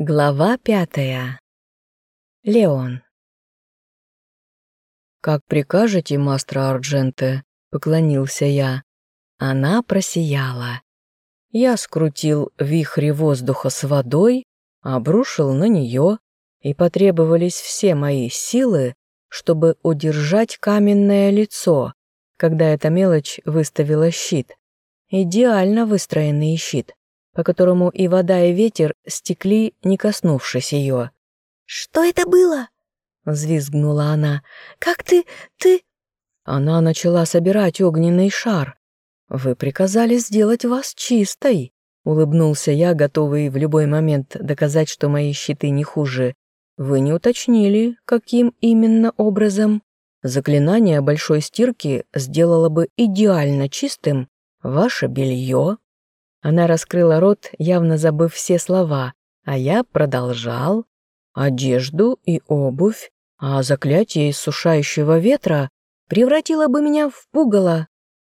Глава пятая. Леон. «Как прикажете, мастер Ардженте?» — поклонился я. Она просияла. Я скрутил вихри воздуха с водой, обрушил на нее, и потребовались все мои силы, чтобы удержать каменное лицо, когда эта мелочь выставила щит. Идеально выстроенный щит по которому и вода, и ветер стекли, не коснувшись ее. «Что это было?» — взвизгнула она. «Как ты... ты...» Она начала собирать огненный шар. «Вы приказали сделать вас чистой», — улыбнулся я, готовый в любой момент доказать, что мои щиты не хуже. «Вы не уточнили, каким именно образом?» Заклинание большой стирки сделало бы идеально чистым ваше белье, она раскрыла рот, явно забыв все слова, а я продолжал. Одежду и обувь, а заклятие иссушающего ветра превратило бы меня в пугало.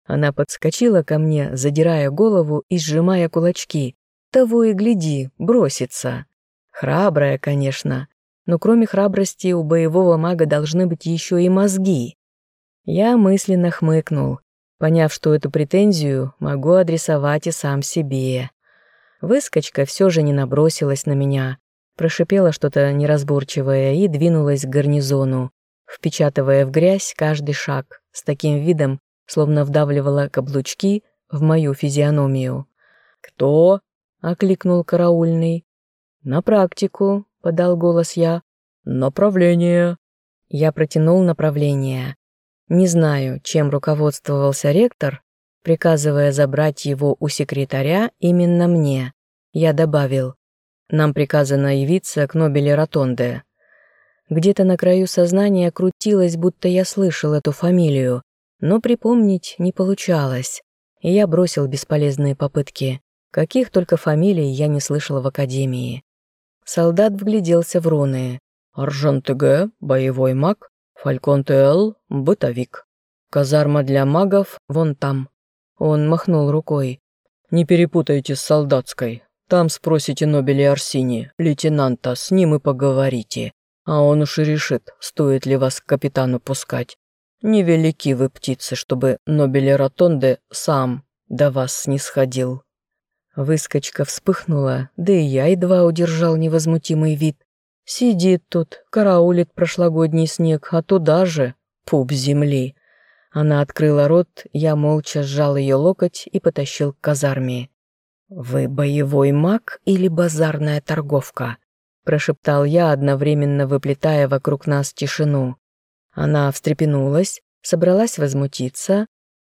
Она подскочила ко мне, задирая голову и сжимая кулачки. Того и гляди, бросится. Храбрая, конечно, но кроме храбрости у боевого мага должны быть еще и мозги. Я мысленно хмыкнул поняв, что эту претензию могу адресовать и сам себе. Выскочка все же не набросилась на меня, прошипела что-то неразборчивое и двинулась к гарнизону, впечатывая в грязь каждый шаг, с таким видом, словно вдавливала каблучки в мою физиономию. «Кто?» — окликнул караульный. «На практику», — подал голос я. «Направление». Я протянул направление. Не знаю, чем руководствовался ректор, приказывая забрать его у секретаря именно мне. Я добавил, нам приказано явиться к Нобеле Ротонде. Где-то на краю сознания крутилось, будто я слышал эту фамилию, но припомнить не получалось, и я бросил бесполезные попытки. Каких только фамилий я не слышал в академии. Солдат вгляделся в руны. «Аржан-ТГ, боевой маг, Фалькон ТЛ, бытовик. Казарма для магов вон там. Он махнул рукой. Не перепутайте с солдатской. Там спросите Нобеля Арсини, лейтенанта, с ним и поговорите. А он уж и решит, стоит ли вас к капитану пускать. Невелики вы птицы, чтобы Нобеля Ротонде сам до вас снисходил. Выскочка вспыхнула, да и я едва удержал невозмутимый вид. Сидит тут, караулит прошлогодний снег, а туда же пуп земли. Она открыла рот, я молча сжал ее локоть и потащил к казарме. «Вы боевой маг или базарная торговка?» прошептал я, одновременно выплетая вокруг нас тишину. Она встрепенулась, собралась возмутиться,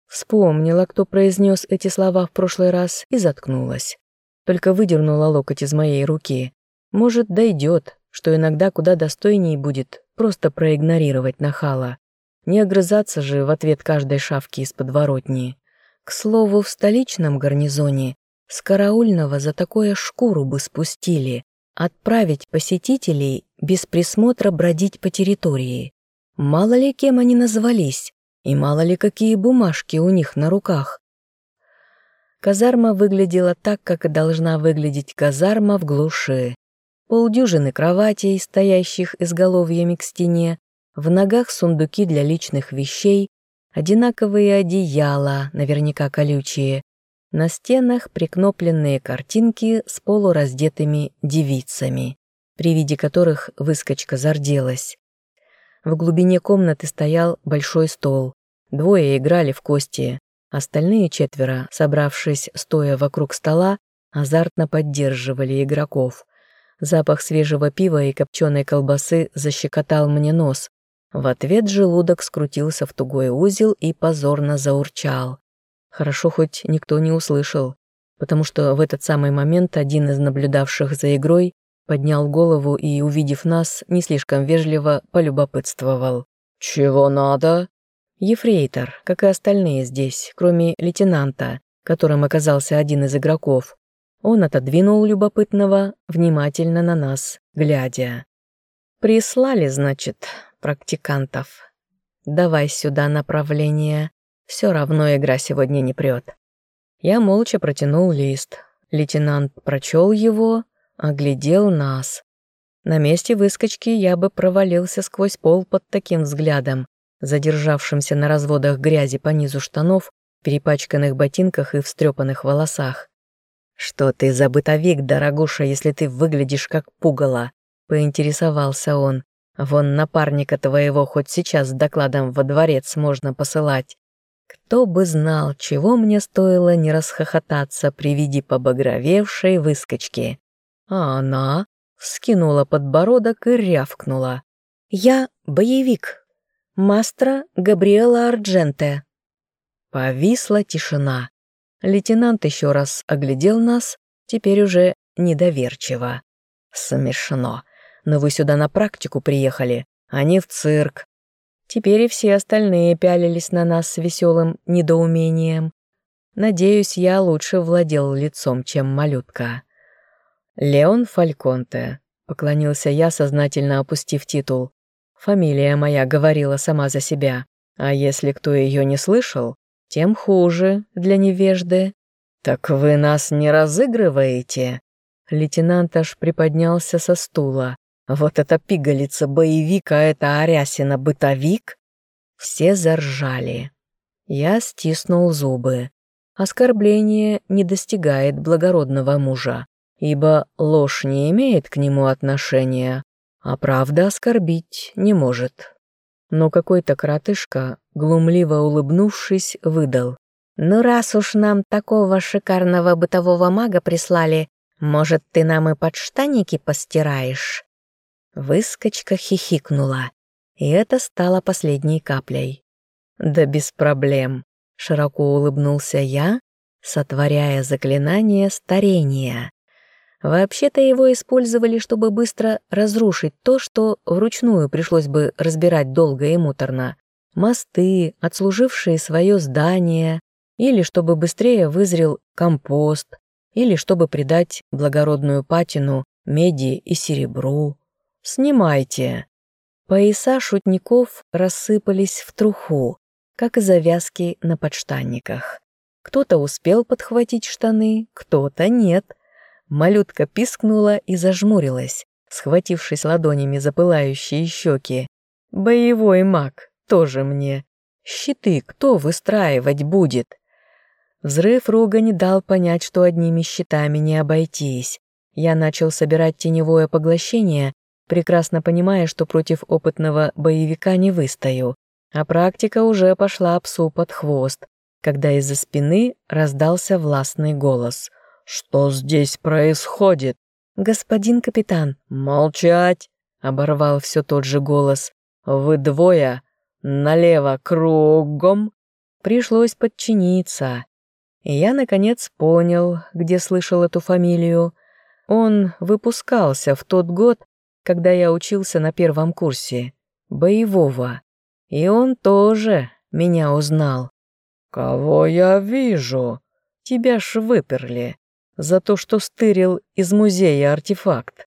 вспомнила, кто произнес эти слова в прошлый раз, и заткнулась. Только выдернула локоть из моей руки. Может, дойдет, что иногда куда достойнее будет просто проигнорировать нахала. Не огрызаться же в ответ каждой шавки из подворотни. К слову, в столичном гарнизоне с караульного за такое шкуру бы спустили, отправить посетителей без присмотра бродить по территории. Мало ли кем они назвались, и мало ли какие бумажки у них на руках. Казарма выглядела так, как и должна выглядеть казарма в глуши полдюжины кроватей, стоящих изголовьями к стене, в ногах сундуки для личных вещей, одинаковые одеяла, наверняка колючие, на стенах прикнопленные картинки с полураздетыми девицами, при виде которых выскочка зарделась. В глубине комнаты стоял большой стол. Двое играли в кости, остальные четверо, собравшись стоя вокруг стола, азартно поддерживали игроков. Запах свежего пива и копченой колбасы защекотал мне нос. В ответ желудок скрутился в тугой узел и позорно заурчал. Хорошо хоть никто не услышал, потому что в этот самый момент один из наблюдавших за игрой поднял голову и, увидев нас, не слишком вежливо полюбопытствовал. «Чего надо?» Ефрейтор, как и остальные здесь, кроме лейтенанта, которым оказался один из игроков, он отодвинул любопытного, внимательно на нас, глядя. «Прислали, значит, практикантов. Давай сюда направление. Все равно игра сегодня не прет». Я молча протянул лист. Лейтенант прочел его, оглядел нас. На месте выскочки я бы провалился сквозь пол под таким взглядом, задержавшимся на разводах грязи по низу штанов, перепачканных ботинках и встрепанных волосах. «Что ты за бытовик, дорогуша, если ты выглядишь как пугало?» — поинтересовался он. «Вон напарника твоего хоть сейчас с докладом во дворец можно посылать. Кто бы знал, чего мне стоило не расхохотаться при виде побагровевшей выскочки. А она вскинула подбородок и рявкнула. «Я боевик. Мастра Габриэла Ардженте». Повисла тишина. Лейтенант еще раз оглядел нас, теперь уже недоверчиво. Смешно. Но вы сюда на практику приехали, а не в цирк. Теперь и все остальные пялились на нас с веселым недоумением. Надеюсь, я лучше владел лицом, чем малютка. «Леон Фальконте», — поклонился я, сознательно опустив титул. Фамилия моя говорила сама за себя, а если кто ее не слышал, тем хуже для невежды. «Так вы нас не разыгрываете?» Лейтенант аж приподнялся со стула. «Вот это пигалица боевик, а это Арясина бытовик?» Все заржали. Я стиснул зубы. Оскорбление не достигает благородного мужа ибо ложь не имеет к нему отношения, а правда оскорбить не может. Но какой-то коротышка, глумливо улыбнувшись, выдал. «Ну, раз уж нам такого шикарного бытового мага прислали, может, ты нам и подштанники постираешь?» Выскочка хихикнула, и это стало последней каплей. «Да без проблем», — широко улыбнулся я, сотворяя заклинание старения. Вообще-то его использовали, чтобы быстро разрушить то, что вручную пришлось бы разбирать долго и муторно. Мосты, отслужившие свое здание, или чтобы быстрее вызрел компост, или чтобы придать благородную патину меди и серебру. Снимайте. Пояса шутников рассыпались в труху, как и завязки на подштанниках. Кто-то успел подхватить штаны, кто-то нет — Малютка пискнула и зажмурилась, схватившись ладонями за пылающие щеки. «Боевой маг, тоже мне. Щиты кто выстраивать будет?» Взрыв рога дал понять, что одними щитами не обойтись. Я начал собирать теневое поглощение, прекрасно понимая, что против опытного боевика не выстою, а практика уже пошла псу под хвост, когда из-за спины раздался властный голос — «Что здесь происходит?» «Господин капитан». «Молчать!» — оборвал все тот же голос. «Вы двое! Налево кругом!» Пришлось подчиниться. И я, наконец, понял, где слышал эту фамилию. Он выпускался в тот год, когда я учился на первом курсе. Боевого. И он тоже меня узнал. «Кого я вижу? Тебя ж выперли за то, что стырил из музея артефакт.